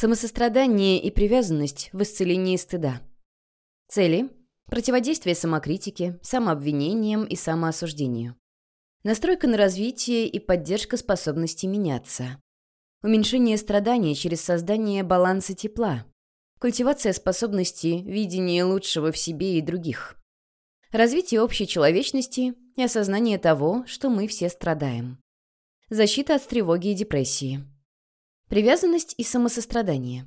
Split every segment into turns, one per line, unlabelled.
Самосострадание и привязанность в исцелении стыда. Цели – противодействие самокритике, самообвинениям и самоосуждению. Настройка на развитие и поддержка способности меняться. Уменьшение страданий через создание баланса тепла. Культивация способности видения лучшего в себе и других. Развитие общей человечности и осознание того, что мы все страдаем. Защита от тревоги и депрессии. Привязанность и самосострадание.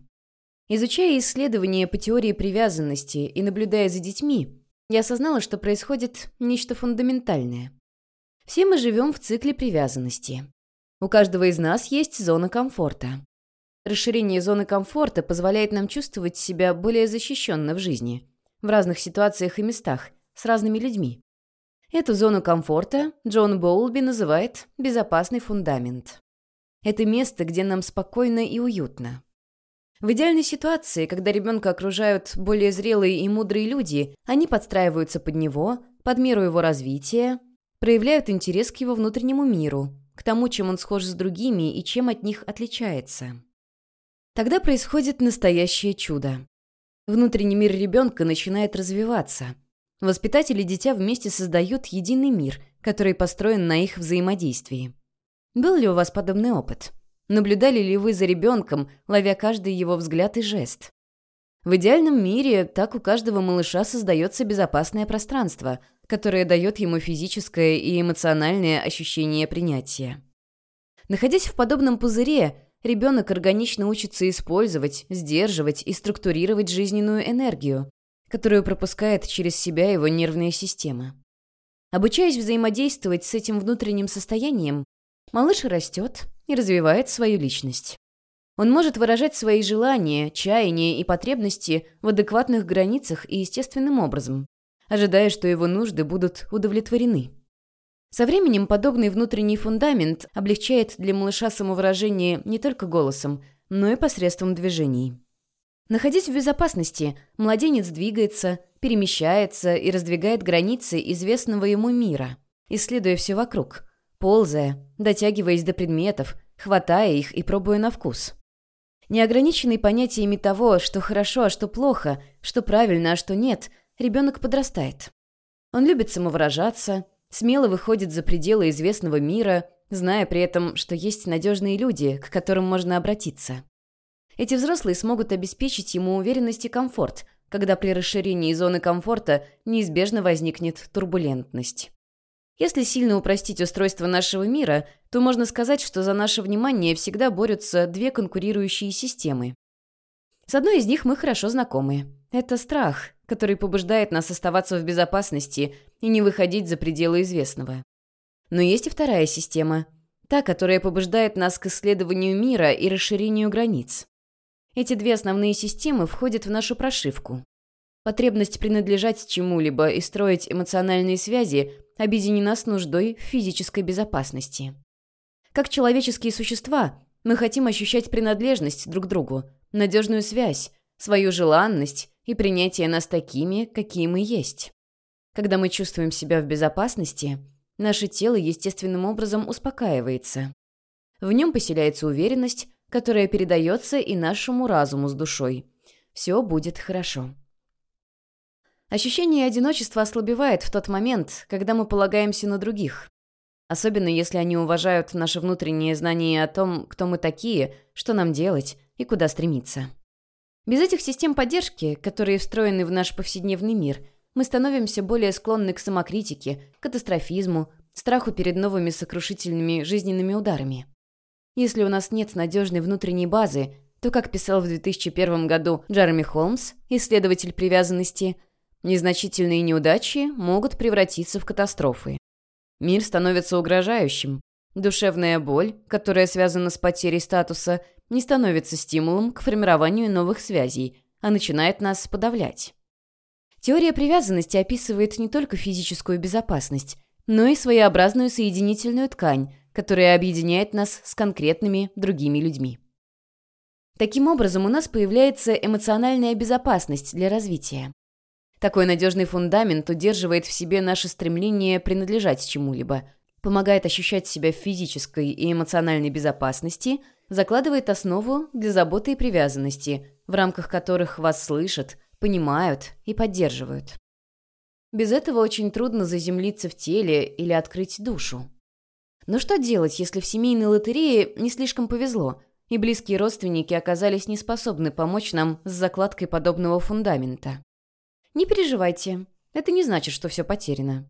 Изучая исследования по теории привязанности и наблюдая за детьми, я осознала, что происходит нечто фундаментальное. Все мы живем в цикле привязанности. У каждого из нас есть зона комфорта. Расширение зоны комфорта позволяет нам чувствовать себя более защищенно в жизни, в разных ситуациях и местах, с разными людьми. Эту зону комфорта Джон Боулби называет «безопасный фундамент». Это место, где нам спокойно и уютно. В идеальной ситуации, когда ребенка окружают более зрелые и мудрые люди, они подстраиваются под него, под меру его развития, проявляют интерес к его внутреннему миру, к тому, чем он схож с другими и чем от них отличается. Тогда происходит настоящее чудо. Внутренний мир ребенка начинает развиваться. Воспитатели дитя вместе создают единый мир, который построен на их взаимодействии. Был ли у вас подобный опыт? Наблюдали ли вы за ребенком, ловя каждый его взгляд и жест? В идеальном мире так у каждого малыша создается безопасное пространство, которое дает ему физическое и эмоциональное ощущение принятия. Находясь в подобном пузыре, ребенок органично учится использовать, сдерживать и структурировать жизненную энергию, которую пропускает через себя его нервная система. Обучаясь взаимодействовать с этим внутренним состоянием, малыш растет и развивает свою личность. Он может выражать свои желания, чаяния и потребности в адекватных границах и естественным образом, ожидая, что его нужды будут удовлетворены. Со временем подобный внутренний фундамент облегчает для малыша самовыражение не только голосом, но и посредством движений. Находясь в безопасности, младенец двигается, перемещается и раздвигает границы известного ему мира, исследуя все вокруг, ползая, дотягиваясь до предметов, хватая их и пробуя на вкус. Неограниченный понятиями того, что хорошо, а что плохо, что правильно, а что нет – ребенок подрастает. Он любит самовыражаться, смело выходит за пределы известного мира, зная при этом, что есть надежные люди, к которым можно обратиться. Эти взрослые смогут обеспечить ему уверенность и комфорт, когда при расширении зоны комфорта неизбежно возникнет турбулентность. Если сильно упростить устройство нашего мира, то можно сказать, что за наше внимание всегда борются две конкурирующие системы. С одной из них мы хорошо знакомы. Это страх, который побуждает нас оставаться в безопасности и не выходить за пределы известного. Но есть и вторая система, та, которая побуждает нас к исследованию мира и расширению границ. Эти две основные системы входят в нашу прошивку. Потребность принадлежать чему-либо и строить эмоциональные связи объединена с нуждой в физической безопасности. Как человеческие существа, мы хотим ощущать принадлежность друг к другу, надежную связь, свою желанность и принятие нас такими, какие мы есть. Когда мы чувствуем себя в безопасности, наше тело естественным образом успокаивается. В нем поселяется уверенность, которая передается и нашему разуму с душой. Все будет хорошо. Ощущение одиночества ослабевает в тот момент, когда мы полагаемся на других. Особенно если они уважают наше внутреннее знание о том, кто мы такие, что нам делать и куда стремиться. Без этих систем поддержки, которые встроены в наш повседневный мир, мы становимся более склонны к самокритике, катастрофизму, страху перед новыми сокрушительными жизненными ударами. Если у нас нет надежной внутренней базы, то, как писал в 2001 году Джереми Холмс, исследователь привязанности, незначительные неудачи могут превратиться в катастрофы. Мир становится угрожающим. Душевная боль, которая связана с потерей статуса, не становится стимулом к формированию новых связей, а начинает нас подавлять. Теория привязанности описывает не только физическую безопасность, но и своеобразную соединительную ткань, которая объединяет нас с конкретными другими людьми. Таким образом, у нас появляется эмоциональная безопасность для развития. Такой надежный фундамент удерживает в себе наше стремление принадлежать чему-либо, помогает ощущать себя в физической и эмоциональной безопасности – закладывает основу для заботы и привязанности, в рамках которых вас слышат, понимают и поддерживают. Без этого очень трудно заземлиться в теле или открыть душу. Но что делать, если в семейной лотерее не слишком повезло, и близкие родственники оказались не способны помочь нам с закладкой подобного фундамента? Не переживайте, это не значит, что все потеряно.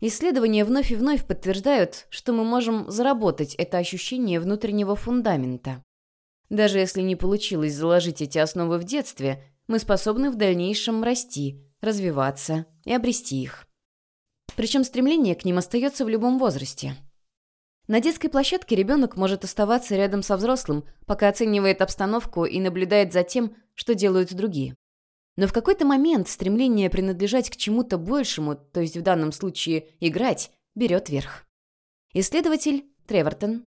Исследования вновь и вновь подтверждают, что мы можем заработать это ощущение внутреннего фундамента. Даже если не получилось заложить эти основы в детстве, мы способны в дальнейшем расти, развиваться и обрести их. Причем стремление к ним остается в любом возрасте. На детской площадке ребенок может оставаться рядом со взрослым, пока оценивает обстановку и наблюдает за тем, что делают другие. Но в какой-то момент стремление принадлежать к чему-то большему, то есть в данном случае играть, берет верх. Исследователь Тревортон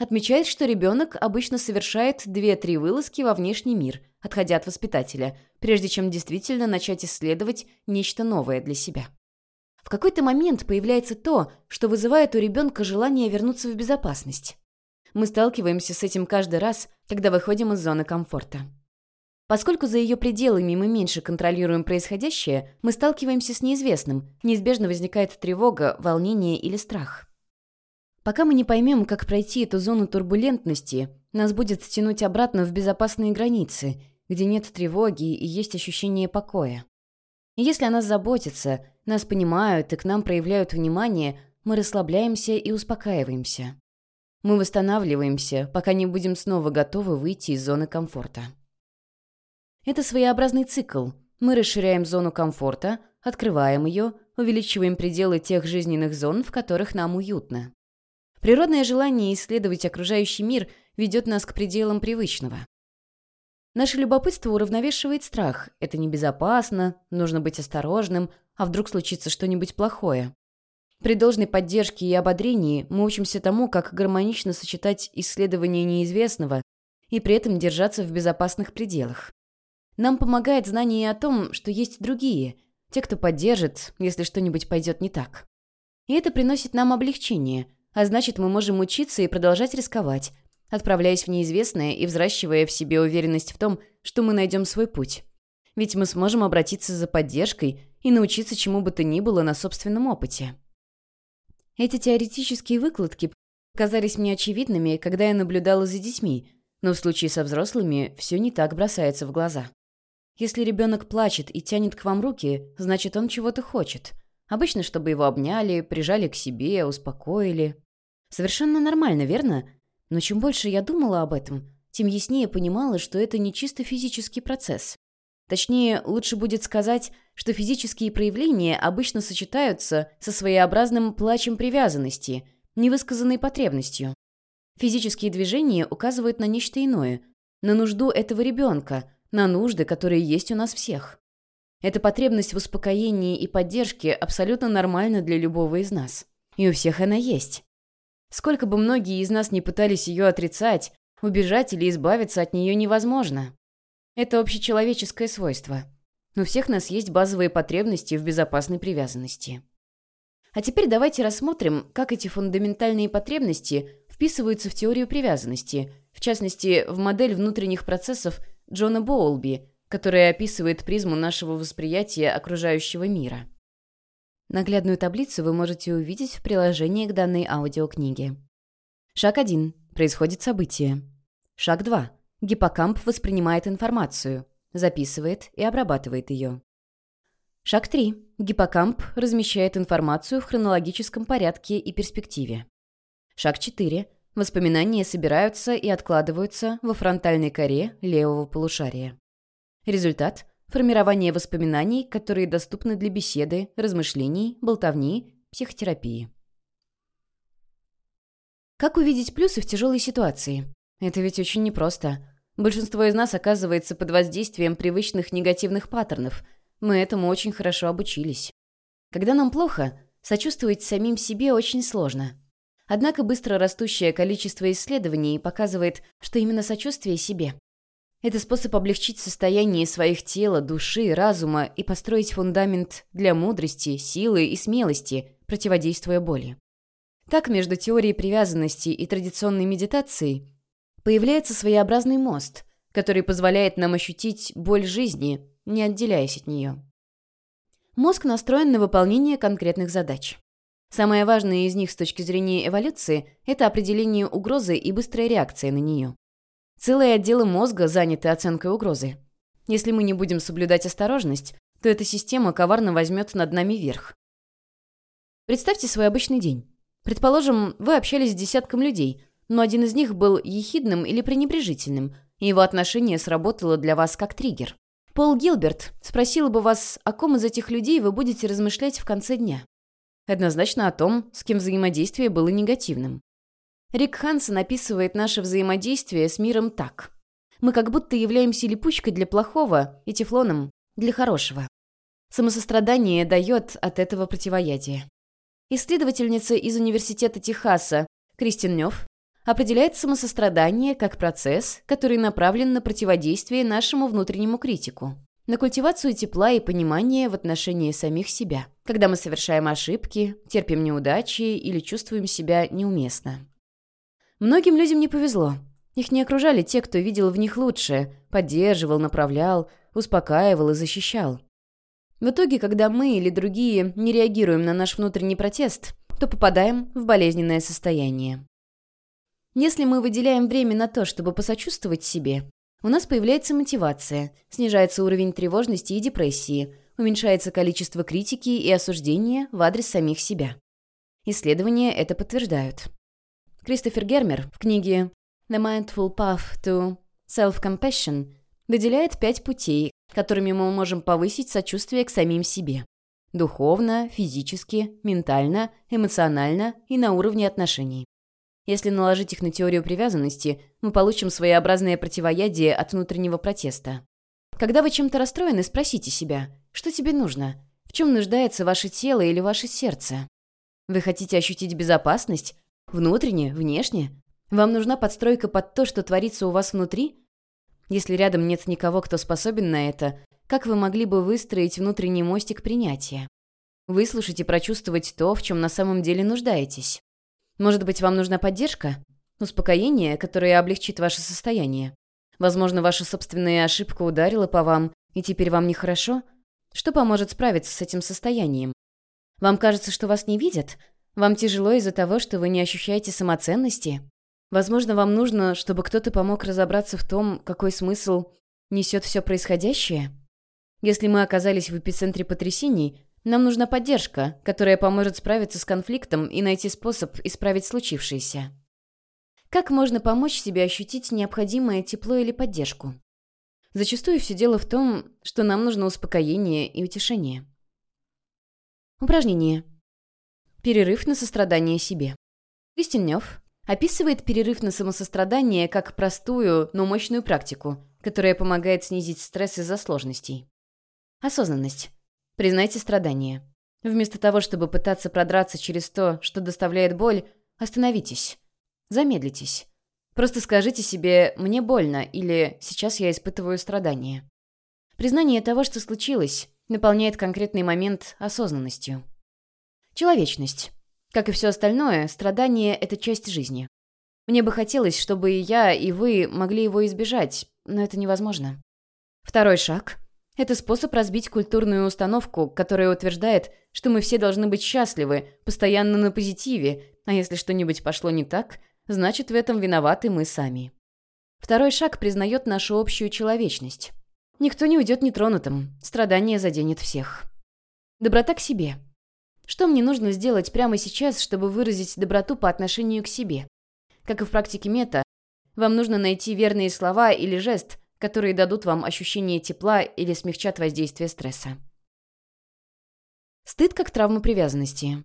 отмечает, что ребенок обычно совершает 2-3 вылазки во внешний мир, отходя от воспитателя, прежде чем действительно начать исследовать нечто новое для себя. В какой-то момент появляется то, что вызывает у ребенка желание вернуться в безопасность. Мы сталкиваемся с этим каждый раз, когда выходим из зоны комфорта. Поскольку за ее пределами мы меньше контролируем происходящее, мы сталкиваемся с неизвестным, неизбежно возникает тревога, волнение или страх. Пока мы не поймем, как пройти эту зону турбулентности, нас будет тянуть обратно в безопасные границы, где нет тревоги и есть ощущение покоя. И если о нас заботятся, нас понимают и к нам проявляют внимание, мы расслабляемся и успокаиваемся. Мы восстанавливаемся, пока не будем снова готовы выйти из зоны комфорта. Это своеобразный цикл. Мы расширяем зону комфорта, открываем ее, увеличиваем пределы тех жизненных зон, в которых нам уютно. Природное желание исследовать окружающий мир ведет нас к пределам привычного. Наше любопытство уравновешивает страх. Это небезопасно, нужно быть осторожным, а вдруг случится что-нибудь плохое. При должной поддержке и ободрении мы учимся тому, как гармонично сочетать исследование неизвестного и при этом держаться в безопасных пределах. Нам помогает знание о том, что есть другие, те, кто поддержит, если что-нибудь пойдет не так. И это приносит нам облегчение, а значит, мы можем учиться и продолжать рисковать, отправляясь в неизвестное и взращивая в себе уверенность в том, что мы найдем свой путь. Ведь мы сможем обратиться за поддержкой и научиться чему бы то ни было на собственном опыте. Эти теоретические выкладки казались мне очевидными, когда я наблюдала за детьми, но в случае со взрослыми все не так бросается в глаза. Если ребенок плачет и тянет к вам руки, значит, он чего-то хочет. Обычно, чтобы его обняли, прижали к себе, успокоили. Совершенно нормально, верно? Но чем больше я думала об этом, тем яснее понимала, что это не чисто физический процесс. Точнее, лучше будет сказать, что физические проявления обычно сочетаются со своеобразным плачем привязанности, невысказанной потребностью. Физические движения указывают на нечто иное, на нужду этого ребенка, на нужды, которые есть у нас всех. Эта потребность в успокоении и поддержке абсолютно нормальна для любого из нас. И у всех она есть. Сколько бы многие из нас не пытались ее отрицать, убежать или избавиться от нее невозможно. Это общечеловеческое свойство. У всех нас есть базовые потребности в безопасной привязанности. А теперь давайте рассмотрим, как эти фундаментальные потребности вписываются в теорию привязанности, в частности, в модель внутренних процессов Джона Боулби, которая описывает призму нашего восприятия окружающего мира. Наглядную таблицу вы можете увидеть в приложении к данной аудиокниге. Шаг 1. Происходит событие. Шаг 2. Гиппокамп воспринимает информацию, записывает и обрабатывает ее. Шаг 3. Гиппокамп размещает информацию в хронологическом порядке и перспективе. Шаг 4. Воспоминания собираются и откладываются во фронтальной коре левого полушария. Результат – формирование воспоминаний, которые доступны для беседы, размышлений, болтовни, психотерапии. Как увидеть плюсы в тяжелой ситуации? Это ведь очень непросто. Большинство из нас оказывается под воздействием привычных негативных паттернов. Мы этому очень хорошо обучились. Когда нам плохо, сочувствовать самим себе очень сложно. Однако быстро растущее количество исследований показывает, что именно сочувствие себе – это способ облегчить состояние своих тела, души, разума и построить фундамент для мудрости, силы и смелости, противодействуя боли. Так, между теорией привязанности и традиционной медитацией появляется своеобразный мост, который позволяет нам ощутить боль жизни, не отделяясь от нее. Мозг настроен на выполнение конкретных задач. Самое важное из них с точки зрения эволюции – это определение угрозы и быстрая реакция на нее. Целые отделы мозга заняты оценкой угрозы. Если мы не будем соблюдать осторожность, то эта система коварно возьмет над нами верх. Представьте свой обычный день. Предположим, вы общались с десятком людей, но один из них был ехидным или пренебрежительным, и его отношение сработало для вас как триггер. Пол Гилберт спросил бы вас, о ком из этих людей вы будете размышлять в конце дня. Однозначно о том, с кем взаимодействие было негативным. Рик Хансен описывает наше взаимодействие с миром так. Мы как будто являемся липучкой для плохого и тефлоном для хорошего. Самосострадание дает от этого противоядие. Исследовательница из Университета Техаса Кристин Нёв определяет самосострадание как процесс, который направлен на противодействие нашему внутреннему критику на культивацию тепла и понимания в отношении самих себя, когда мы совершаем ошибки, терпим неудачи или чувствуем себя неуместно. Многим людям не повезло. Их не окружали те, кто видел в них лучшее, поддерживал, направлял, успокаивал и защищал. В итоге, когда мы или другие не реагируем на наш внутренний протест, то попадаем в болезненное состояние. Если мы выделяем время на то, чтобы посочувствовать себе, у нас появляется мотивация, снижается уровень тревожности и депрессии, уменьшается количество критики и осуждения в адрес самих себя. Исследования это подтверждают. Кристофер Гермер в книге «The Mindful Path to Self-Compassion» выделяет пять путей, которыми мы можем повысить сочувствие к самим себе. Духовно, физически, ментально, эмоционально и на уровне отношений. Если наложить их на теорию привязанности, мы получим своеобразное противоядие от внутреннего протеста. Когда вы чем-то расстроены, спросите себя, что тебе нужно? В чем нуждается ваше тело или ваше сердце? Вы хотите ощутить безопасность? Внутренне, внешне? Вам нужна подстройка под то, что творится у вас внутри? Если рядом нет никого, кто способен на это, как вы могли бы выстроить внутренний мостик принятия? Выслушать и прочувствовать то, в чем на самом деле нуждаетесь. Может быть, вам нужна поддержка? Успокоение, которое облегчит ваше состояние? Возможно, ваша собственная ошибка ударила по вам, и теперь вам нехорошо? Что поможет справиться с этим состоянием? Вам кажется, что вас не видят? Вам тяжело из-за того, что вы не ощущаете самоценности? Возможно, вам нужно, чтобы кто-то помог разобраться в том, какой смысл несет все происходящее? Если мы оказались в эпицентре потрясений, нам нужна поддержка, которая поможет справиться с конфликтом и найти способ исправить случившееся. Как можно помочь себе ощутить необходимое тепло или поддержку? Зачастую все дело в том, что нам нужно успокоение и утешение. Упражнение. Перерыв на сострадание себе. Кристинёв описывает перерыв на самосострадание как простую, но мощную практику, которая помогает снизить стресс из-за сложностей. Осознанность. Признайте страдания. Вместо того, чтобы пытаться продраться через то, что доставляет боль, остановитесь. Замедлитесь. Просто скажите себе «мне больно» или «сейчас я испытываю страдания». Признание того, что случилось, наполняет конкретный момент осознанностью. Человечность. Как и все остальное, страдание — это часть жизни. Мне бы хотелось, чтобы и я, и вы могли его избежать, но это невозможно. Второй шаг это способ разбить культурную установку, которая утверждает, что мы все должны быть счастливы, постоянно на позитиве, а если что-нибудь пошло не так, значит, в этом виноваты мы сами. Второй шаг признает нашу общую человечность. Никто не уйдет нетронутым, страдание заденет всех. Доброта к себе. Что мне нужно сделать прямо сейчас, чтобы выразить доброту по отношению к себе? Как и в практике мета, вам нужно найти верные слова или жест, которые дадут вам ощущение тепла или смягчат воздействие стресса. Стыд как травма привязанности.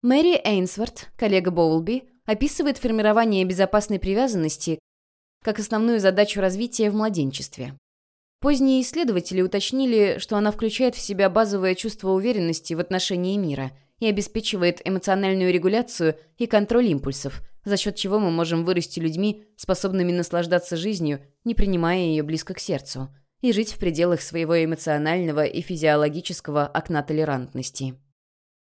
Мэри Эйнсворт, коллега Боулби, описывает формирование безопасной привязанности как основную задачу развития в младенчестве. Поздние исследователи уточнили, что она включает в себя базовое чувство уверенности в отношении мира и обеспечивает эмоциональную регуляцию и контроль импульсов, за счет чего мы можем вырасти людьми, способными наслаждаться жизнью, не принимая ее близко к сердцу, и жить в пределах своего эмоционального и физиологического окна толерантности.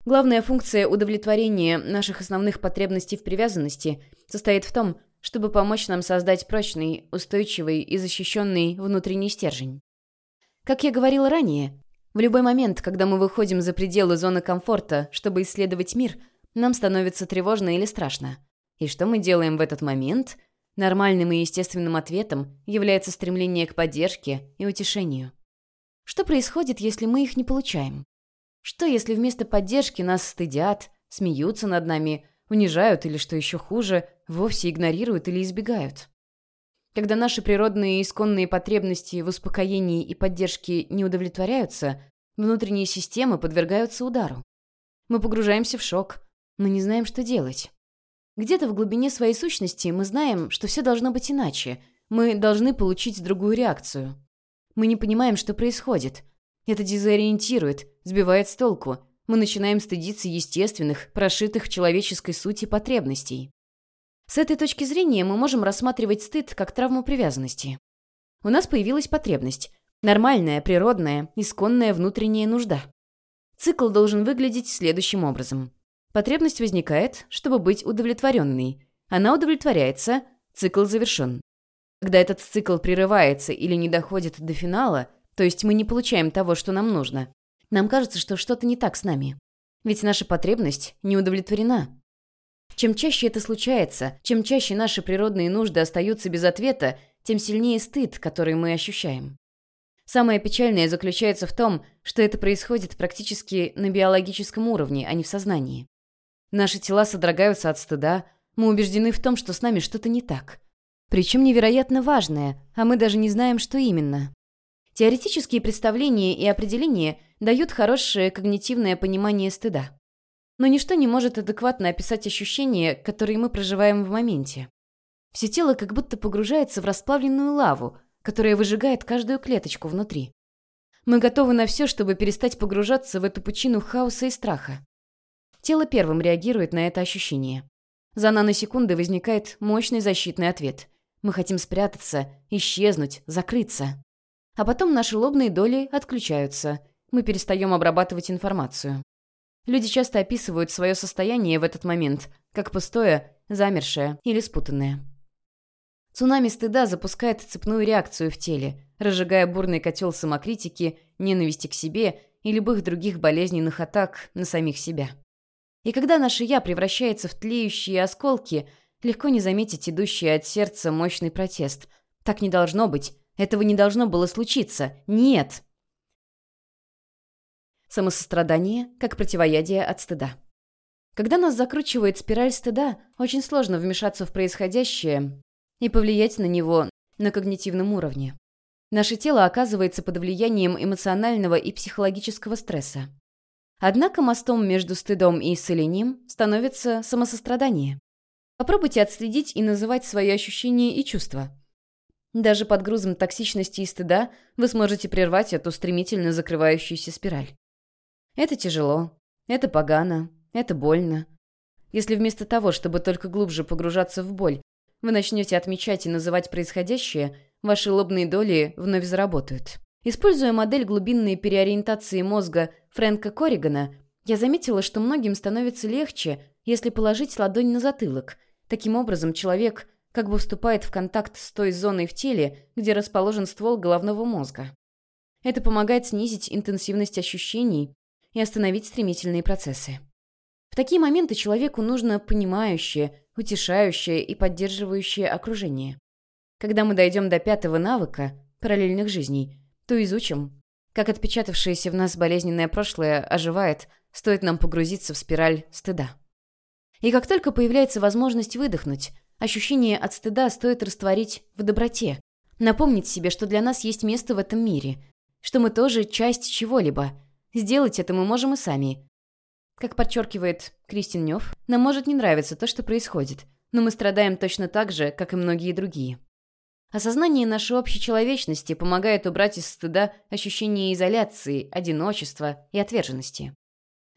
Главная функция удовлетворения наших основных потребностей в привязанности состоит в том, чтобы помочь нам создать прочный, устойчивый и защищенный внутренний стержень. Как я говорила ранее, в любой момент, когда мы выходим за пределы зоны комфорта, чтобы исследовать мир, нам становится тревожно или страшно. И что мы делаем в этот момент? Нормальным и естественным ответом является стремление к поддержке и утешению. Что происходит, если мы их не получаем? Что, если вместо поддержки нас стыдят, смеются над нами, унижают или, что еще хуже, вовсе игнорируют или избегают? Когда наши природные и исконные потребности в успокоении и поддержке не удовлетворяются, внутренние системы подвергаются удару. Мы погружаемся в шок. Мы не знаем, что делать. Где-то в глубине своей сущности мы знаем, что все должно быть иначе. Мы должны получить другую реакцию. Мы не понимаем, что происходит – это дезориентирует, сбивает с толку. Мы начинаем стыдиться естественных, прошитых в человеческой сути потребностей. С этой точки зрения мы можем рассматривать стыд как травму привязанности. У нас появилась потребность. Нормальная, природная, исконная внутренняя нужда. Цикл должен выглядеть следующим образом. Потребность возникает, чтобы быть удовлетворенной. Она удовлетворяется, цикл завершен. Когда этот цикл прерывается или не доходит до финала, то есть мы не получаем того, что нам нужно. Нам кажется, что что-то не так с нами. Ведь наша потребность не удовлетворена. Чем чаще это случается, чем чаще наши природные нужды остаются без ответа, тем сильнее стыд, который мы ощущаем. Самое печальное заключается в том, что это происходит практически на биологическом уровне, а не в сознании. Наши тела содрогаются от стыда, мы убеждены в том, что с нами что-то не так. Причем невероятно важное, а мы даже не знаем, что именно. Теоретические представления и определения дают хорошее когнитивное понимание стыда. Но ничто не может адекватно описать ощущения, которые мы проживаем в моменте. Все тело как будто погружается в расплавленную лаву, которая выжигает каждую клеточку внутри. Мы готовы на все, чтобы перестать погружаться в эту пучину хаоса и страха. Тело первым реагирует на это ощущение. За наносекунды возникает мощный защитный ответ. Мы хотим спрятаться, исчезнуть, закрыться. А потом наши лобные доли отключаются. Мы перестаем обрабатывать информацию. Люди часто описывают свое состояние в этот момент как пустое, замершее или спутанное. Цунами стыда запускает цепную реакцию в теле, разжигая бурный котел самокритики, ненависти к себе и любых других болезненных атак на самих себя. И когда наше «я» превращается в тлеющие осколки, легко не заметить идущий от сердца мощный протест. Так не должно быть. Этого не должно было случиться. Нет. Самосострадание как противоядие от стыда. Когда нас закручивает спираль стыда, очень сложно вмешаться в происходящее и повлиять на него на когнитивном уровне. Наше тело оказывается под влиянием эмоционального и психологического стресса. Однако мостом между стыдом и исцелением становится самосострадание. Попробуйте отследить и называть свои ощущения и чувства. Даже под грузом токсичности и стыда вы сможете прервать эту стремительно закрывающуюся спираль. Это тяжело, это погано, это больно. Если вместо того, чтобы только глубже погружаться в боль, вы начнете отмечать и называть происходящее, ваши лобные доли вновь заработают. Используя модель глубинной переориентации мозга Фрэнка Корригана, я заметила, что многим становится легче, если положить ладонь на затылок. Таким образом, человек как бы вступает в контакт с той зоной в теле, где расположен ствол головного мозга. Это помогает снизить интенсивность ощущений и остановить стремительные процессы. В такие моменты человеку нужно понимающее, утешающее и поддерживающее окружение. Когда мы дойдем до пятого навыка параллельных жизней, то изучим, как отпечатавшееся в нас болезненное прошлое оживает, стоит нам погрузиться в спираль стыда. И как только появляется возможность выдохнуть, Ощущение от стыда стоит растворить в доброте. Напомнить себе, что для нас есть место в этом мире. Что мы тоже часть чего-либо. Сделать это мы можем и сами. Как подчеркивает Кристин Нёв, нам может не нравиться то, что происходит. Но мы страдаем точно так же, как и многие другие. Осознание нашей общей человечности помогает убрать из стыда ощущение изоляции, одиночества и отверженности.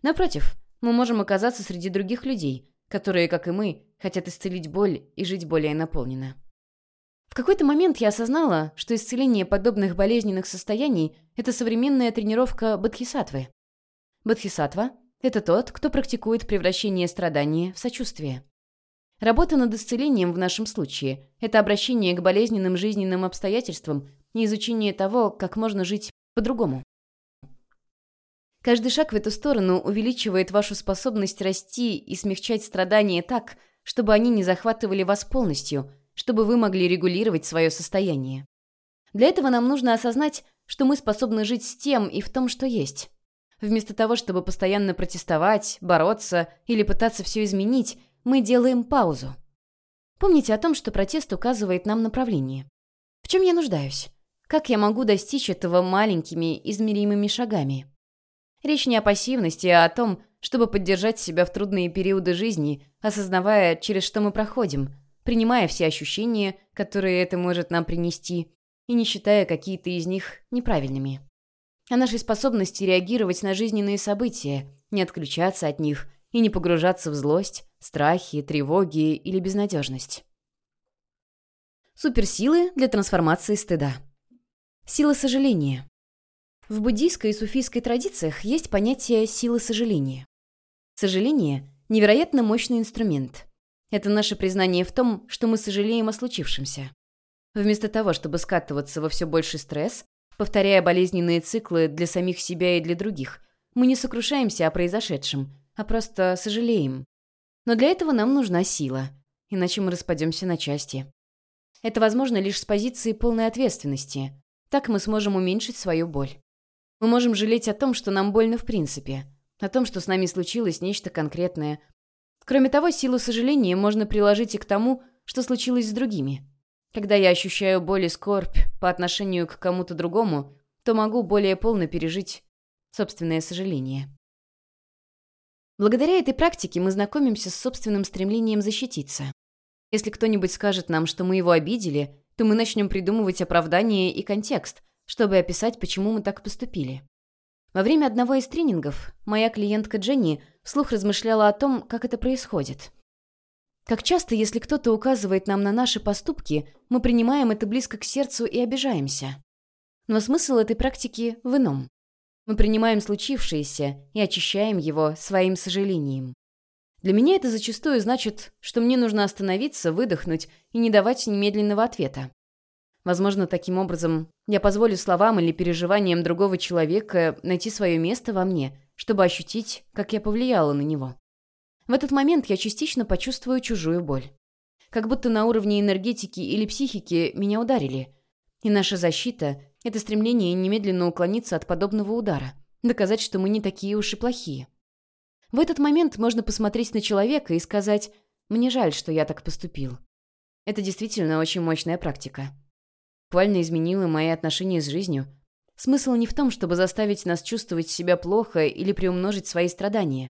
Напротив, мы можем оказаться среди других людей, которые, как и мы, хотят исцелить боль и жить более наполненно. В какой-то момент я осознала, что исцеление подобных болезненных состояний – это современная тренировка бодхисаттвы. Бодхисаттва – это тот, кто практикует превращение страдания в сочувствие. Работа над исцелением в нашем случае – это обращение к болезненным жизненным обстоятельствам и изучение того, как можно жить по-другому. Каждый шаг в эту сторону увеличивает вашу способность расти и смягчать страдания так, чтобы они не захватывали вас полностью, чтобы вы могли регулировать свое состояние. Для этого нам нужно осознать, что мы способны жить с тем и в том, что есть. Вместо того, чтобы постоянно протестовать, бороться или пытаться все изменить, мы делаем паузу. Помните о том, что протест указывает нам направление. В чем я нуждаюсь? Как я могу достичь этого маленькими, измеримыми шагами? Речь не о пассивности, а о том, чтобы поддержать себя в трудные периоды жизни, осознавая, через что мы проходим, принимая все ощущения, которые это может нам принести, и не считая какие-то из них неправильными. О нашей способности реагировать на жизненные события, не отключаться от них и не погружаться в злость, страхи, тревоги или безнадежность. Суперсилы для трансформации стыда. Сила сожаления. В буддийской и суфийской традициях есть понятие силы сожаления. Сожаление – невероятно мощный инструмент. Это наше признание в том, что мы сожалеем о случившемся. Вместо того, чтобы скатываться во все больший стресс, повторяя болезненные циклы для самих себя и для других, мы не сокрушаемся о произошедшем, а просто сожалеем. Но для этого нам нужна сила, иначе мы распадемся на части. Это возможно лишь с позиции полной ответственности. Так мы сможем уменьшить свою боль. Мы можем жалеть о том, что нам больно в принципе, о том, что с нами случилось нечто конкретное. Кроме того, силу сожаления можно приложить и к тому, что случилось с другими. Когда я ощущаю боль и скорбь по отношению к кому-то другому, то могу более полно пережить собственное сожаление. Благодаря этой практике мы знакомимся с собственным стремлением защититься. Если кто-нибудь скажет нам, что мы его обидели, то мы начнем придумывать оправдание и контекст, чтобы описать, почему мы так поступили. Во время одного из тренингов моя клиентка Дженни вслух размышляла о том, как это происходит. Как часто, если кто-то указывает нам на наши поступки, мы принимаем это близко к сердцу и обижаемся. Но смысл этой практики в ином. Мы принимаем случившееся и очищаем его своим сожалением. Для меня это зачастую значит, что мне нужно остановиться, выдохнуть и не давать немедленного ответа. Возможно, таким образом я позволю словам или переживаниям другого человека найти свое место во мне, чтобы ощутить, как я повлияла на него. В этот момент я частично почувствую чужую боль. Как будто на уровне энергетики или психики меня ударили. И наша защита — это стремление немедленно уклониться от подобного удара, доказать, что мы не такие уж и плохие. В этот момент можно посмотреть на человека и сказать «мне жаль, что я так поступил». Это действительно очень мощная практика. Буквально изменила мои отношения с жизнью. Смысл не в том, чтобы заставить нас чувствовать себя плохо или приумножить свои страдания.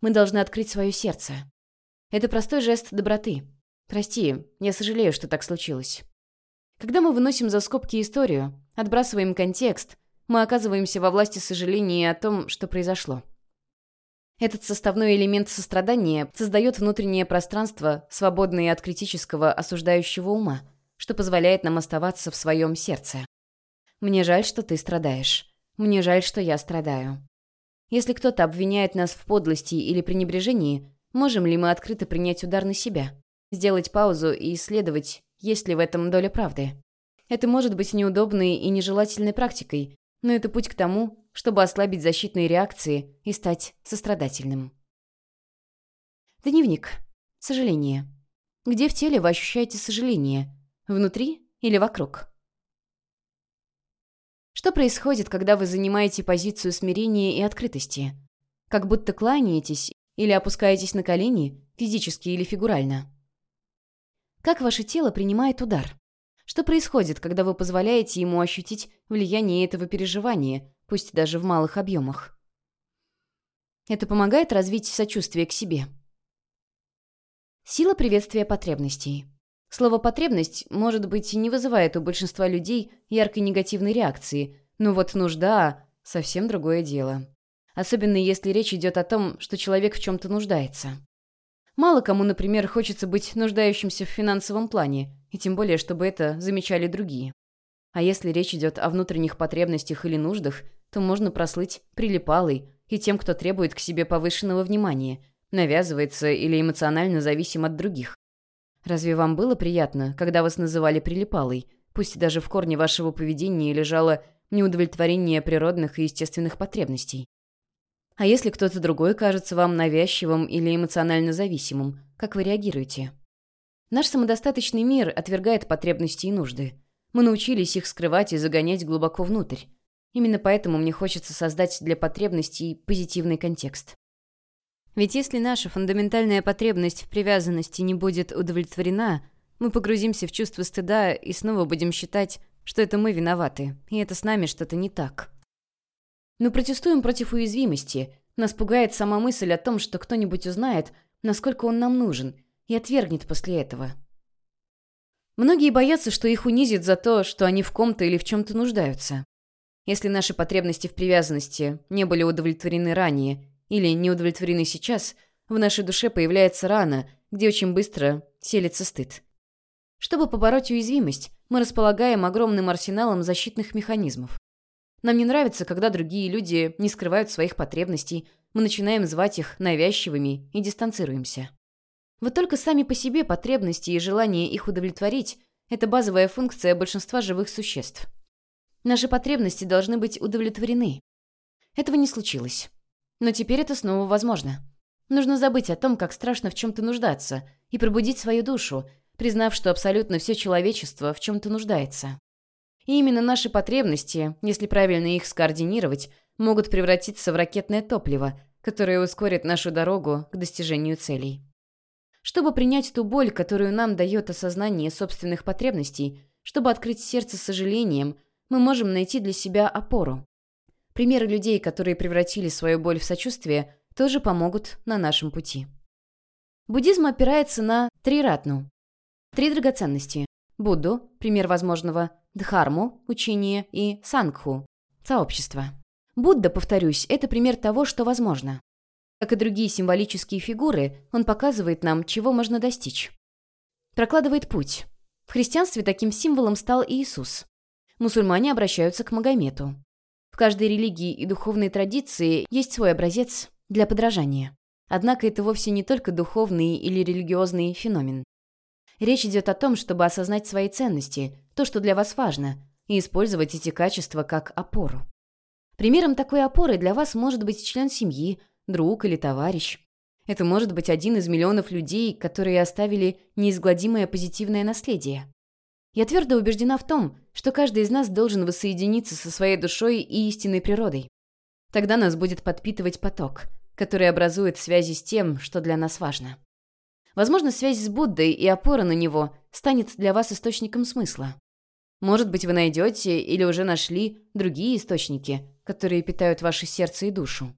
Мы должны открыть свое сердце. Это простой жест доброты. Прости, я сожалею, что так случилось. Когда мы выносим за скобки историю, отбрасываем контекст, мы оказываемся во власти сожаления о том, что произошло. Этот составной элемент сострадания создает внутреннее пространство, свободное от критического, осуждающего ума, что позволяет нам оставаться в своем сердце. Мне жаль, что ты страдаешь. Мне жаль, что я страдаю. Если кто-то обвиняет нас в подлости или пренебрежении, можем ли мы открыто принять удар на себя? Сделать паузу и исследовать, есть ли в этом доля правды? Это может быть неудобной и нежелательной практикой, но это путь к тому, чтобы ослабить защитные реакции и стать сострадательным. Дневник. Сожаление. Где в теле вы ощущаете сожаление? Внутри или вокруг? Что происходит, когда вы занимаете позицию смирения и открытости? Как будто кланяетесь или опускаетесь на колени, физически или фигурально? Как ваше тело принимает удар? Что происходит, когда вы позволяете ему ощутить влияние этого переживания, пусть даже в малых объемах? Это помогает развить сочувствие к себе. Сила приветствия потребностей. Слово «потребность», может быть, и не вызывает у большинства людей яркой негативной реакции, но вот нужда — совсем другое дело. Особенно если речь идет о том, что человек в чем-то нуждается. Мало кому, например, хочется быть нуждающимся в финансовом плане, и тем более, чтобы это замечали другие. А если речь идет о внутренних потребностях или нуждах, то можно прослыть прилипалой и тем, кто требует к себе повышенного внимания, навязывается или эмоционально зависим от других. Разве вам было приятно, когда вас называли прилипалой, пусть даже в корне вашего поведения лежало неудовлетворение природных и естественных потребностей? А если кто-то другой кажется вам навязчивым или эмоционально зависимым, как вы реагируете? Наш самодостаточный мир отвергает потребности и нужды. Мы научились их скрывать и загонять глубоко внутрь. Именно поэтому мне хочется создать для потребностей позитивный контекст. Ведь если наша фундаментальная потребность в привязанности не будет удовлетворена, мы погрузимся в чувство стыда и снова будем считать, что это мы виноваты, и это с нами что-то не так. Мы протестуем против уязвимости. Нас пугает сама мысль о том, что кто-нибудь узнает, насколько он нам нужен, и отвергнет после этого. Многие боятся, что их унизит за то, что они в ком-то или в чем-то нуждаются. Если наши потребности в привязанности не были удовлетворены ранее или не удовлетворены сейчас, в нашей душе появляется рана, где очень быстро селится стыд. Чтобы побороть уязвимость, мы располагаем огромным арсеналом защитных механизмов. Нам не нравится, когда другие люди не скрывают своих потребностей, мы начинаем звать их навязчивыми и дистанцируемся. Вот только сами по себе потребности и желание их удовлетворить – это базовая функция большинства живых существ. Наши потребности должны быть удовлетворены. Этого не случилось. Но теперь это снова возможно. Нужно забыть о том, как страшно в чем-то нуждаться, и пробудить свою душу, признав, что абсолютно все человечество в чем-то нуждается. И именно наши потребности, если правильно их скоординировать, могут превратиться в ракетное топливо, которое ускорит нашу дорогу к достижению целей. Чтобы принять ту боль, которую нам дает осознание собственных потребностей, чтобы открыть сердце сожалением, мы можем найти для себя опору. Примеры людей, которые превратили свою боль в сочувствие, тоже помогут на нашем пути. Буддизм опирается на три ратну. Три драгоценности. Будду, пример возможного, Дхарму, учение, и Сангху, сообщество. Будда, повторюсь, это пример того, что возможно. Как и другие символические фигуры, он показывает нам, чего можно достичь. Прокладывает путь. В христианстве таким символом стал Иисус. Мусульмане обращаются к Магомету каждой религии и духовной традиции есть свой образец для подражания. Однако это вовсе не только духовный или религиозный феномен. Речь идет о том, чтобы осознать свои ценности, то, что для вас важно, и использовать эти качества как опору. Примером такой опоры для вас может быть член семьи, друг или товарищ. Это может быть один из миллионов людей, которые оставили неизгладимое позитивное наследие. Я твердо убеждена в том, что каждый из нас должен воссоединиться со своей душой и истинной природой. Тогда нас будет подпитывать поток, который образует связи с тем, что для нас важно. Возможно, связь с Буддой и опора на него станет для вас источником смысла. Может быть, вы найдете или уже нашли другие источники, которые питают ваше сердце и душу.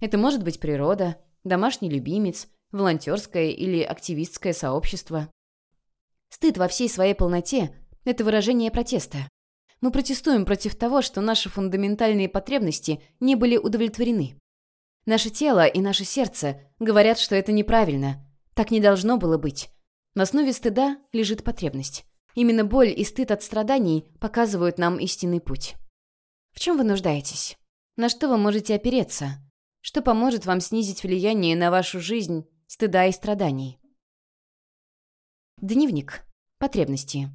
Это может быть природа, домашний любимец, волонтерское или активистское сообщество. Стыд во всей своей полноте – это выражение протеста. Мы протестуем против того, что наши фундаментальные потребности не были удовлетворены. Наше тело и наше сердце говорят, что это неправильно. Так не должно было быть. На основе стыда лежит потребность. Именно боль и стыд от страданий показывают нам истинный путь. В чем вы нуждаетесь? На что вы можете опереться? Что поможет вам снизить влияние на вашу жизнь стыда и страданий? Дневник. Потребности.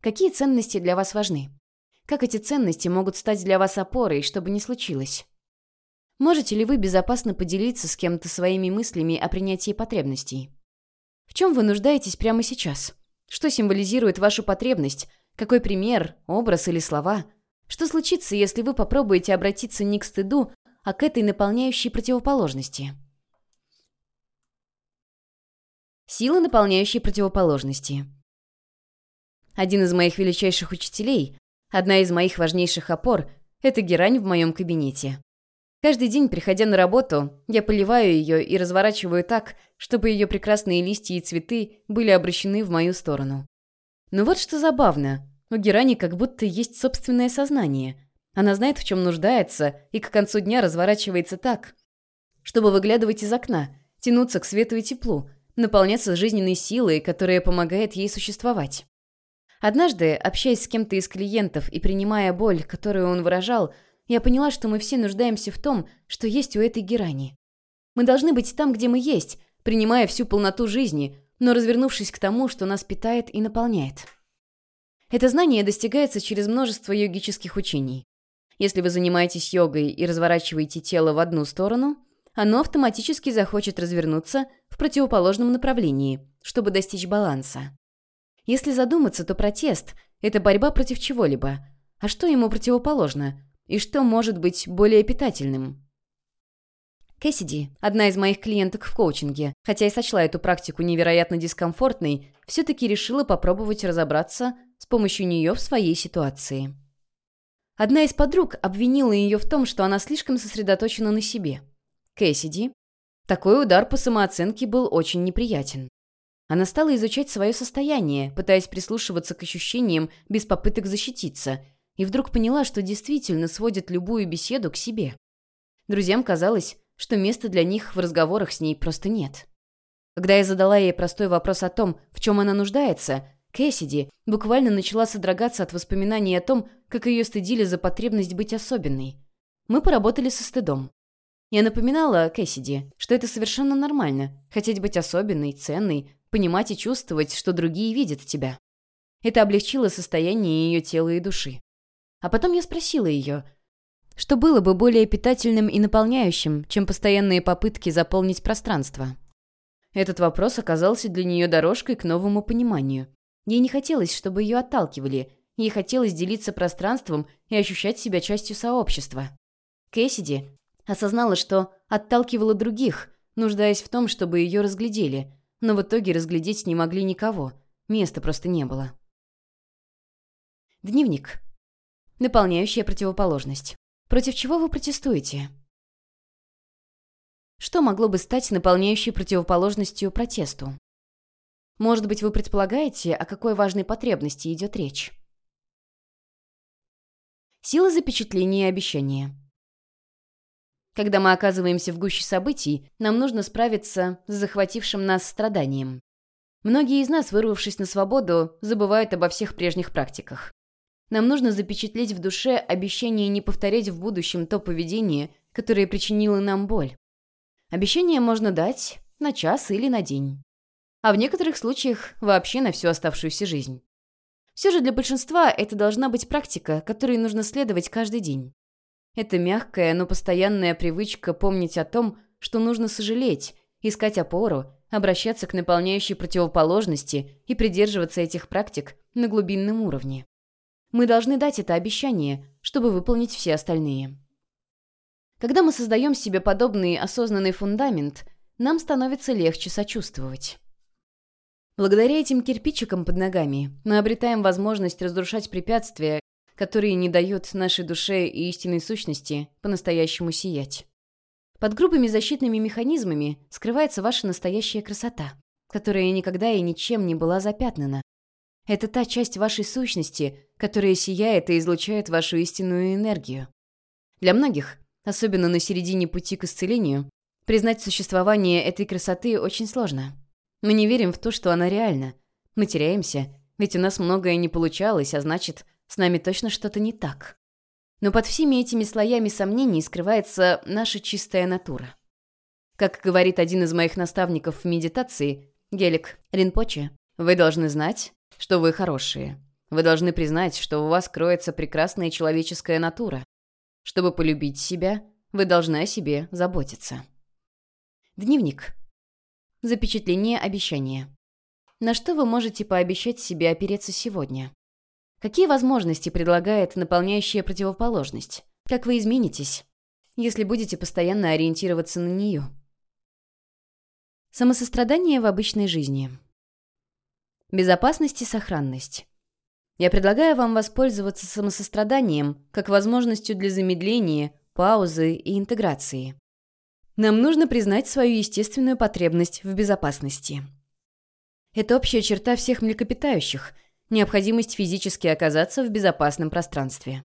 Какие ценности для вас важны? Как эти ценности могут стать для вас опорой, чтобы не случилось? Можете ли вы безопасно поделиться с кем-то своими мыслями о принятии потребностей? В чем вы нуждаетесь прямо сейчас? Что символизирует вашу потребность? Какой пример, образ или слова? Что случится, если вы попробуете обратиться не к стыду, а к этой наполняющей противоположности? Сила, наполняющая противоположности. Один из моих величайших учителей, одна из моих важнейших опор — это герань в моем кабинете. Каждый день, приходя на работу, я поливаю ее и разворачиваю так, чтобы ее прекрасные листья и цветы были обращены в мою сторону. Но вот что забавно. У герани как будто есть собственное сознание. Она знает, в чем нуждается, и к концу дня разворачивается так, чтобы выглядывать из окна, тянуться к свету и теплу, наполняться жизненной силой, которая помогает ей существовать. Однажды, общаясь с кем-то из клиентов и принимая боль, которую он выражал, я поняла, что мы все нуждаемся в том, что есть у этой герани. Мы должны быть там, где мы есть, принимая всю полноту жизни, но развернувшись к тому, что нас питает и наполняет. Это знание достигается через множество йогических учений. Если вы занимаетесь йогой и разворачиваете тело в одну сторону, оно автоматически захочет развернуться в противоположном направлении, чтобы достичь баланса. Если задуматься, то протест – это борьба против чего-либо. А что ему противоположно? И что может быть более питательным? Кэссиди, одна из моих клиенток в коучинге, хотя и сочла эту практику невероятно дискомфортной, все-таки решила попробовать разобраться с помощью нее в своей ситуации. Одна из подруг обвинила ее в том, что она слишком сосредоточена на себе. Кэссиди. Такой удар по самооценке был очень неприятен. Она стала изучать свое состояние, пытаясь прислушиваться к ощущениям без попыток защититься, и вдруг поняла, что действительно сводит любую беседу к себе. Друзьям казалось, что места для них в разговорах с ней просто нет. Когда я задала ей простой вопрос о том, в чем она нуждается, Кэссиди буквально начала содрогаться от воспоминаний о том, как ее стыдили за потребность быть особенной. Мы поработали со стыдом. Я напоминала Кэссиди, что это совершенно нормально – хотеть быть особенной, ценной, понимать и чувствовать, что другие видят тебя. Это облегчило состояние ее тела и души. А потом я спросила ее, что было бы более питательным и наполняющим, чем постоянные попытки заполнить пространство. Этот вопрос оказался для нее дорожкой к новому пониманию. Ей не хотелось, чтобы ее отталкивали, ей хотелось делиться пространством и ощущать себя частью сообщества. Кэссиди осознала, что отталкивала других, нуждаясь в том, чтобы ее разглядели, но в итоге разглядеть не могли никого, места просто не было. Дневник. Наполняющая противоположность. Против чего вы протестуете? Что могло бы стать наполняющей противоположностью протесту? Может быть, вы предполагаете, о какой важной потребности идет речь? Сила запечатления и обещания. Когда мы оказываемся в гуще событий, нам нужно справиться с захватившим нас страданием. Многие из нас, вырвавшись на свободу, забывают обо всех прежних практиках. Нам нужно запечатлеть в душе обещание не повторять в будущем то поведение, которое причинило нам боль. Обещание можно дать на час или на день. А в некоторых случаях вообще на всю оставшуюся жизнь. Все же для большинства это должна быть практика, которой нужно следовать каждый день. Это мягкая, но постоянная привычка помнить о том, что нужно сожалеть, искать опору, обращаться к наполняющей противоположности и придерживаться этих практик на глубинном уровне. Мы должны дать это обещание, чтобы выполнить все остальные. Когда мы создаем себе подобный осознанный фундамент, нам становится легче сочувствовать. Благодаря этим кирпичикам под ногами мы обретаем возможность разрушать препятствия, которые не дают нашей душе и истинной сущности по-настоящему сиять. Под грубыми защитными механизмами скрывается ваша настоящая красота, которая никогда и ничем не была запятнана, это та часть вашей сущности, которая сияет и излучает вашу истинную энергию. Для многих, особенно на середине пути к исцелению, признать существование этой красоты очень сложно. Мы не верим в то, что она реальна. Мы теряемся, ведь у нас многое не получалось, а значит, с нами точно что-то не так. Но под всеми этими слоями сомнений скрывается наша чистая натура. Как говорит один из моих наставников в медитации, Гелик Ринпоче, вы должны знать, что вы хорошие. Вы должны признать, что у вас кроется прекрасная человеческая натура. Чтобы полюбить себя, вы должны о себе заботиться. Дневник. Запечатление обещания. На что вы можете пообещать себе опереться сегодня? Какие возможности предлагает наполняющая противоположность? Как вы изменитесь, если будете постоянно ориентироваться на нее? Самосострадание в обычной жизни. Безопасность и сохранность. Я предлагаю вам воспользоваться самосостраданием как возможностью для замедления, паузы и интеграции. Нам нужно признать свою естественную потребность в безопасности. Это общая черта всех млекопитающих – необходимость физически оказаться в безопасном пространстве.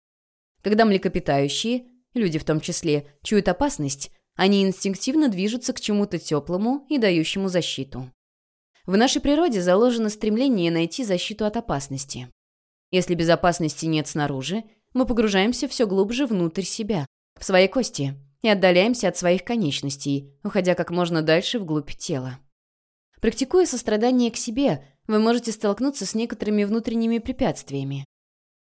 Когда млекопитающие, люди в том числе, чуют опасность, они инстинктивно движутся к чему-то теплому и дающему защиту. В нашей природе заложено стремление найти защиту от опасности. Если безопасности нет снаружи, мы погружаемся все глубже внутрь себя, в свои кости, и отдаляемся от своих конечностей, уходя как можно дальше вглубь тела. Практикуя сострадание к себе, вы можете столкнуться с некоторыми внутренними препятствиями.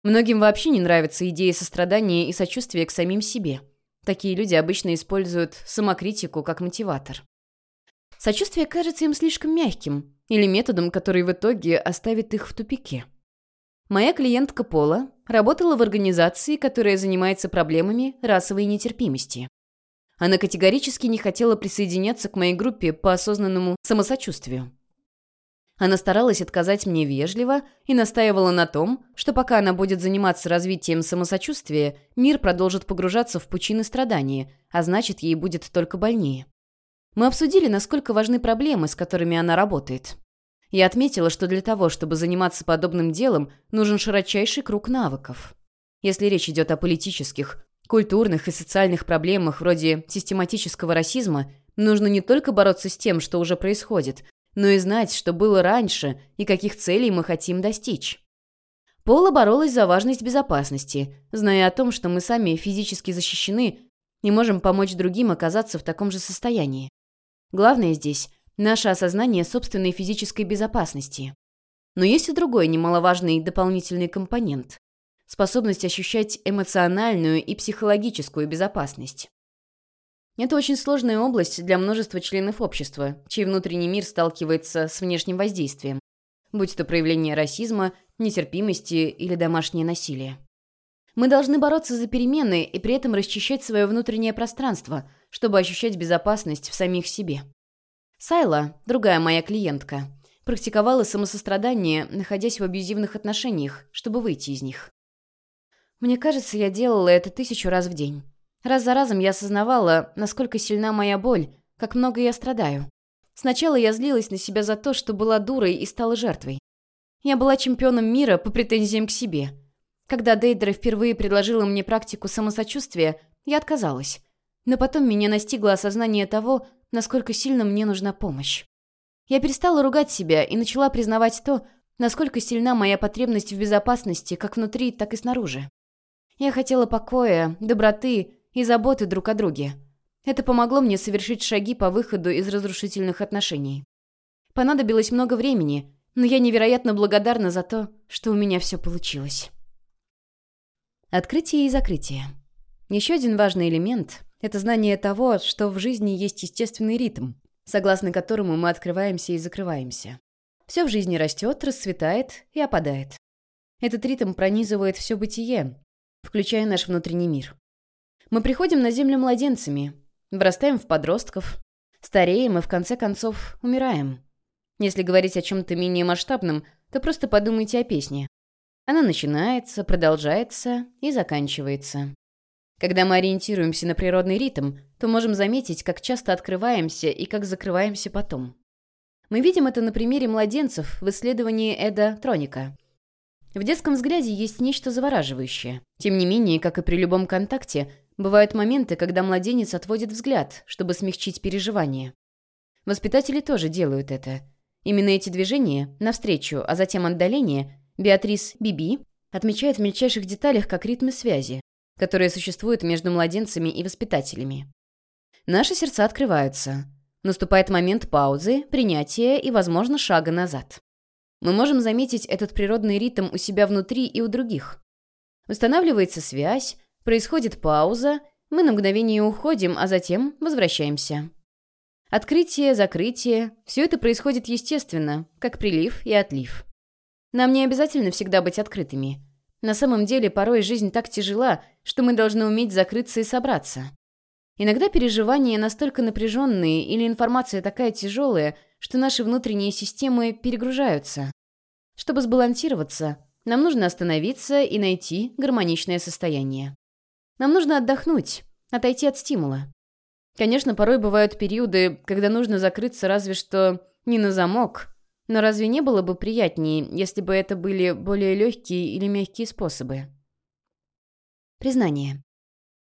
Многим вообще не нравится идея сострадания и сочувствия к самим себе. Такие люди обычно используют самокритику как мотиватор. Сочувствие кажется им слишком мягким или методом, который в итоге оставит их в тупике. Моя клиентка Пола работала в организации, которая занимается проблемами расовой нетерпимости. Она категорически не хотела присоединяться к моей группе по осознанному самосочувствию. Она старалась отказать мне вежливо и настаивала на том, что пока она будет заниматься развитием самосочувствия, мир продолжит погружаться в пучины страдания, а значит, ей будет только больнее. Мы обсудили, насколько важны проблемы, с которыми она работает. Я отметила, что для того, чтобы заниматься подобным делом, нужен широчайший круг навыков. Если речь идет о политических, культурных и социальных проблемах вроде систематического расизма, нужно не только бороться с тем, что уже происходит, но и знать, что было раньше и каких целей мы хотим достичь. Пола боролась за важность безопасности, зная о том, что мы сами физически защищены и можем помочь другим оказаться в таком же состоянии. Главное здесь – наше осознание собственной физической безопасности. Но есть и другой немаловажный дополнительный компонент – способность ощущать эмоциональную и психологическую безопасность. Это очень сложная область для множества членов общества, чей внутренний мир сталкивается с внешним воздействием, будь то проявление расизма, нетерпимости или домашнее насилие. Мы должны бороться за перемены и при этом расчищать свое внутреннее пространство, чтобы ощущать безопасность в самих себе. Сайла, другая моя клиентка, практиковала самосострадание, находясь в абьюзивных отношениях, чтобы выйти из них. Мне кажется, я делала это тысячу раз в день. Раз за разом я осознавала, насколько сильна моя боль, как много я страдаю. Сначала я злилась на себя за то, что была дурой и стала жертвой. Я была чемпионом мира по претензиям к себе. Когда Дейдера впервые предложила мне практику самосочувствия, я отказалась. Но потом меня настигло осознание того, насколько сильно мне нужна помощь. Я перестала ругать себя и начала признавать то, насколько сильна моя потребность в безопасности как внутри, так и снаружи. Я хотела покоя, доброты и заботы друг о друге. Это помогло мне совершить шаги по выходу из разрушительных отношений. Понадобилось много времени, но я невероятно благодарна за то, что у меня все получилось. Открытие и закрытие. Еще один важный элемент – это знание того, что в жизни есть естественный ритм, согласно которому мы открываемся и закрываемся. Все в жизни растет, расцветает и опадает. Этот ритм пронизывает все бытие, включая наш внутренний мир. Мы приходим на Землю младенцами, вырастаем в подростков, стареем и, в конце концов, умираем. Если говорить о чем-то менее масштабном, то просто подумайте о песне. Она начинается, продолжается и заканчивается. Когда мы ориентируемся на природный ритм, то можем заметить, как часто открываемся и как закрываемся потом. Мы видим это на примере младенцев в исследовании Эда Троника. В детском взгляде есть нечто завораживающее. Тем не менее, как и при любом контакте, Бывают моменты, когда младенец отводит взгляд, чтобы смягчить переживания. Воспитатели тоже делают это. Именно эти движения, навстречу, а затем отдаление, Беатрис Биби отмечает в мельчайших деталях как ритмы связи, которые существуют между младенцами и воспитателями. Наши сердца открываются. Наступает момент паузы, принятия и, возможно, шага назад. Мы можем заметить этот природный ритм у себя внутри и у других. Устанавливается связь, Происходит пауза, мы на мгновение уходим, а затем возвращаемся. Открытие, закрытие – все это происходит естественно, как прилив и отлив. Нам не обязательно всегда быть открытыми. На самом деле, порой жизнь так тяжела, что мы должны уметь закрыться и собраться. Иногда переживания настолько напряженные или информация такая тяжелая, что наши внутренние системы перегружаются. Чтобы сбалансироваться, нам нужно остановиться и найти гармоничное состояние. Нам нужно отдохнуть, отойти от стимула. Конечно, порой бывают периоды, когда нужно закрыться разве что не на замок. Но разве не было бы приятнее, если бы это были более легкие или мягкие способы? Признание.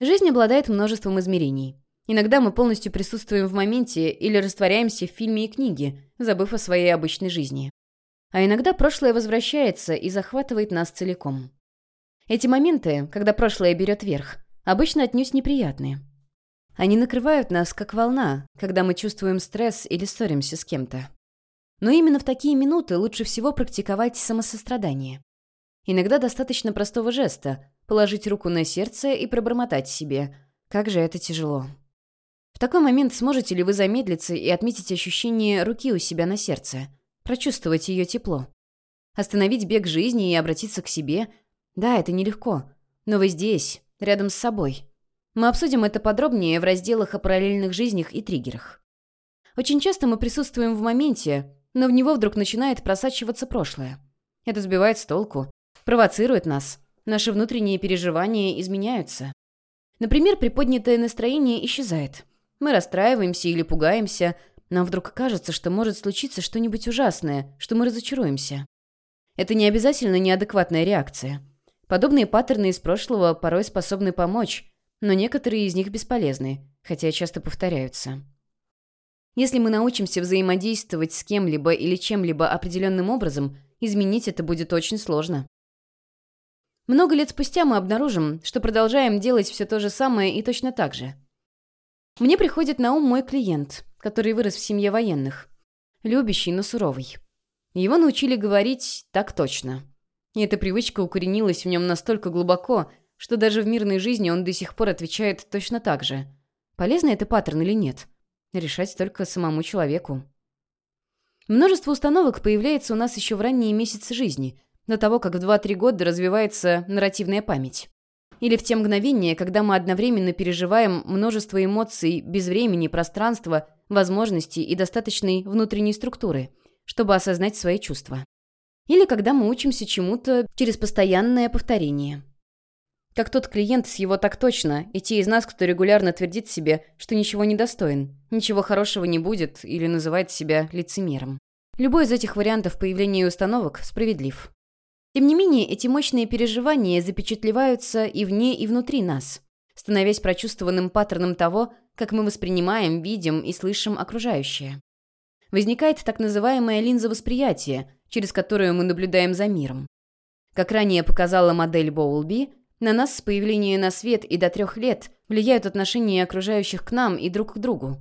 Жизнь обладает множеством измерений. Иногда мы полностью присутствуем в моменте или растворяемся в фильме и книге, забыв о своей обычной жизни. А иногда прошлое возвращается и захватывает нас целиком. Эти моменты, когда прошлое берет верх, обычно отнюдь неприятные. Они накрывают нас, как волна, когда мы чувствуем стресс или ссоримся с кем-то. Но именно в такие минуты лучше всего практиковать самосострадание. Иногда достаточно простого жеста – положить руку на сердце и пробормотать себе «Как же это тяжело». В такой момент сможете ли вы замедлиться и отметить ощущение руки у себя на сердце, прочувствовать ее тепло? Остановить бег жизни и обратиться к себе – да, это нелегко, но вы здесь, рядом с собой. Мы обсудим это подробнее в разделах о параллельных жизнях и триггерах. Очень часто мы присутствуем в моменте, но в него вдруг начинает просачиваться прошлое. Это сбивает с толку, провоцирует нас. Наши внутренние переживания изменяются. Например, приподнятое настроение исчезает. Мы расстраиваемся или пугаемся. Нам вдруг кажется, что может случиться что-нибудь ужасное, что мы разочаруемся. Это не обязательно неадекватная реакция. Подобные паттерны из прошлого порой способны помочь, но некоторые из них бесполезны, хотя часто повторяются. Если мы научимся взаимодействовать с кем-либо или чем-либо определенным образом, изменить это будет очень сложно. Много лет спустя мы обнаружим, что продолжаем делать все то же самое и точно так же. Мне приходит на ум мой клиент, который вырос в семье военных. Любящий, но суровый. Его научили говорить «так точно». И эта привычка укоренилась в нем настолько глубоко, что даже в мирной жизни он до сих пор отвечает точно так же. Полезно это паттерн или нет? Решать только самому человеку. Множество установок появляется у нас еще в ранние месяцы жизни, до того, как в 2-3 года развивается нарративная память. Или в те мгновения, когда мы одновременно переживаем множество эмоций без времени, пространства, возможностей и достаточной внутренней структуры, чтобы осознать свои чувства. Или когда мы учимся чему-то через постоянное повторение. Как тот клиент с его «так точно» и те из нас, кто регулярно твердит себе, что ничего не достоин, ничего хорошего не будет или называет себя лицемером. Любой из этих вариантов появления установок справедлив. Тем не менее, эти мощные переживания запечатлеваются и вне, и внутри нас, становясь прочувствованным паттерном того, как мы воспринимаем, видим и слышим окружающее. Возникает так называемая линза восприятия, через которую мы наблюдаем за миром. Как ранее показала модель Боулби, на нас с появления на свет и до трех лет влияют отношения окружающих к нам и друг к другу.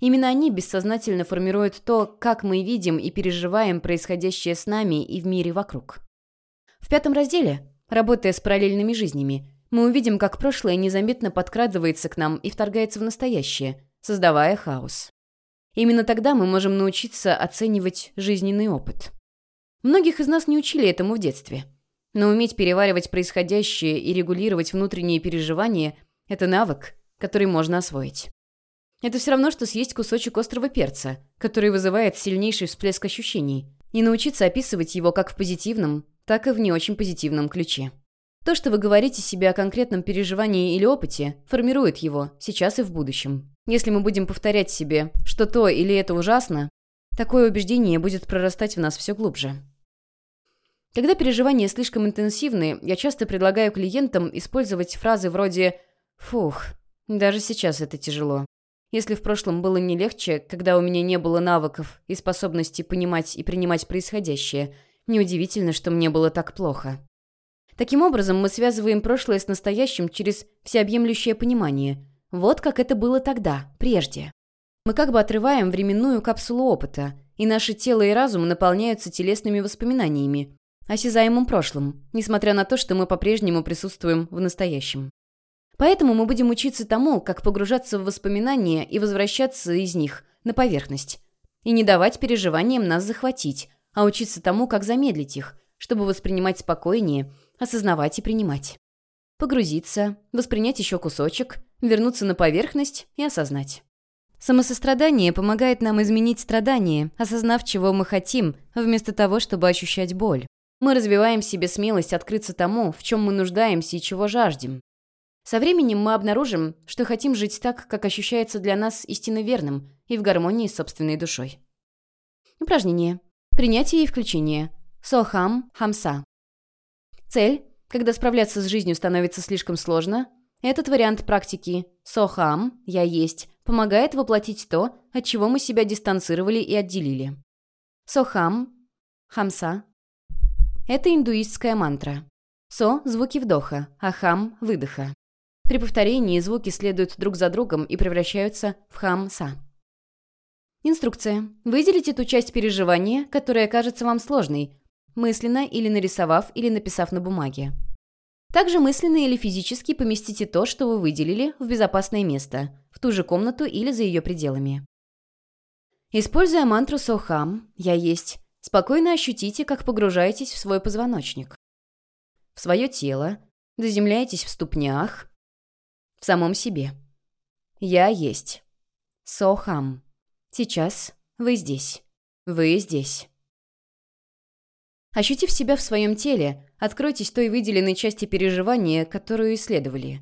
Именно они бессознательно формируют то, как мы видим и переживаем происходящее с нами и в мире вокруг. В пятом разделе, работая с параллельными жизнями, мы увидим, как прошлое незаметно подкрадывается к нам и вторгается в настоящее, создавая хаос. Именно тогда мы можем научиться оценивать жизненный опыт. Многих из нас не учили этому в детстве. Но уметь переваривать происходящее и регулировать внутренние переживания – это навык, который можно освоить. Это все равно, что съесть кусочек острого перца, который вызывает сильнейший всплеск ощущений, и научиться описывать его как в позитивном, так и в не очень позитивном ключе. То, что вы говорите себе о конкретном переживании или опыте, формирует его, сейчас и в будущем. Если мы будем повторять себе, что то или это ужасно, такое убеждение будет прорастать в нас все глубже. Когда переживания слишком интенсивны, я часто предлагаю клиентам использовать фразы вроде «Фух, даже сейчас это тяжело». Если в прошлом было не легче, когда у меня не было навыков и способности понимать и принимать происходящее – Неудивительно, что мне было так плохо. Таким образом, мы связываем прошлое с настоящим через всеобъемлющее понимание. Вот как это было тогда, прежде. Мы как бы отрываем временную капсулу опыта, и наше тело и разум наполняются телесными воспоминаниями, осязаемым прошлым, несмотря на то, что мы по-прежнему присутствуем в настоящем. Поэтому мы будем учиться тому, как погружаться в воспоминания и возвращаться из них на поверхность, и не давать переживаниям нас захватить, а учиться тому, как замедлить их, чтобы воспринимать спокойнее, осознавать и принимать. Погрузиться, воспринять еще кусочек, вернуться на поверхность и осознать. Самосострадание помогает нам изменить страдание, осознав, чего мы хотим, вместо того, чтобы ощущать боль. Мы развиваем в себе смелость открыться тому, в чем мы нуждаемся и чего жаждем. Со временем мы обнаружим, что хотим жить так, как ощущается для нас истинно верным и в гармонии с собственной душой. Упражнение. Принятие и включение. Сохам, хамса. Цель, когда справляться с жизнью становится слишком сложно, этот вариант практики «сохам» «я есть» помогает воплотить то, от чего мы себя дистанцировали и отделили. Сохам, хамса – это индуистская мантра. Со – звуки вдоха, а хам – выдоха. При повторении звуки следуют друг за другом и превращаются в хам-са. Инструкция. Выделите ту часть переживания, которая кажется вам сложной, мысленно или нарисовав, или написав на бумаге. Также мысленно или физически поместите то, что вы выделили, в безопасное место, в ту же комнату или за ее пределами. Используя мантру «Сохам» «Я есть», спокойно ощутите, как погружаетесь в свой позвоночник, в свое тело, заземляетесь в ступнях, в самом себе. «Я есть». «Сохам». Сейчас вы здесь. Вы здесь. Ощутив себя в своем теле, откройтесь той выделенной части переживания, которую исследовали.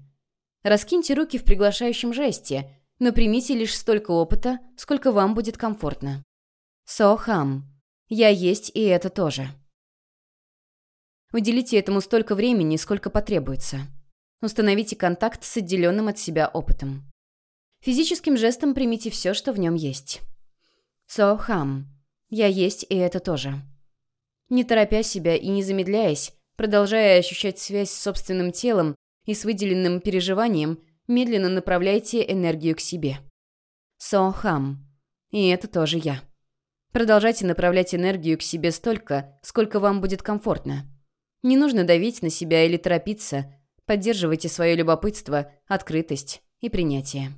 Раскиньте руки в приглашающем жесте, но примите лишь столько опыта, сколько вам будет комфортно. Сохам. Я есть и это тоже. Уделите этому столько времени, сколько потребуется. Установите контакт с отделенным от себя опытом. Физическим жестом примите все, что в нем есть. Сохам. Я есть и это тоже. Не торопя себя и не замедляясь, продолжая ощущать связь с собственным телом и с выделенным переживанием, медленно направляйте энергию к себе. Сохам. И это тоже я. Продолжайте направлять энергию к себе столько, сколько вам будет комфортно. Не нужно давить на себя или торопиться. Поддерживайте свое любопытство, открытость и принятие.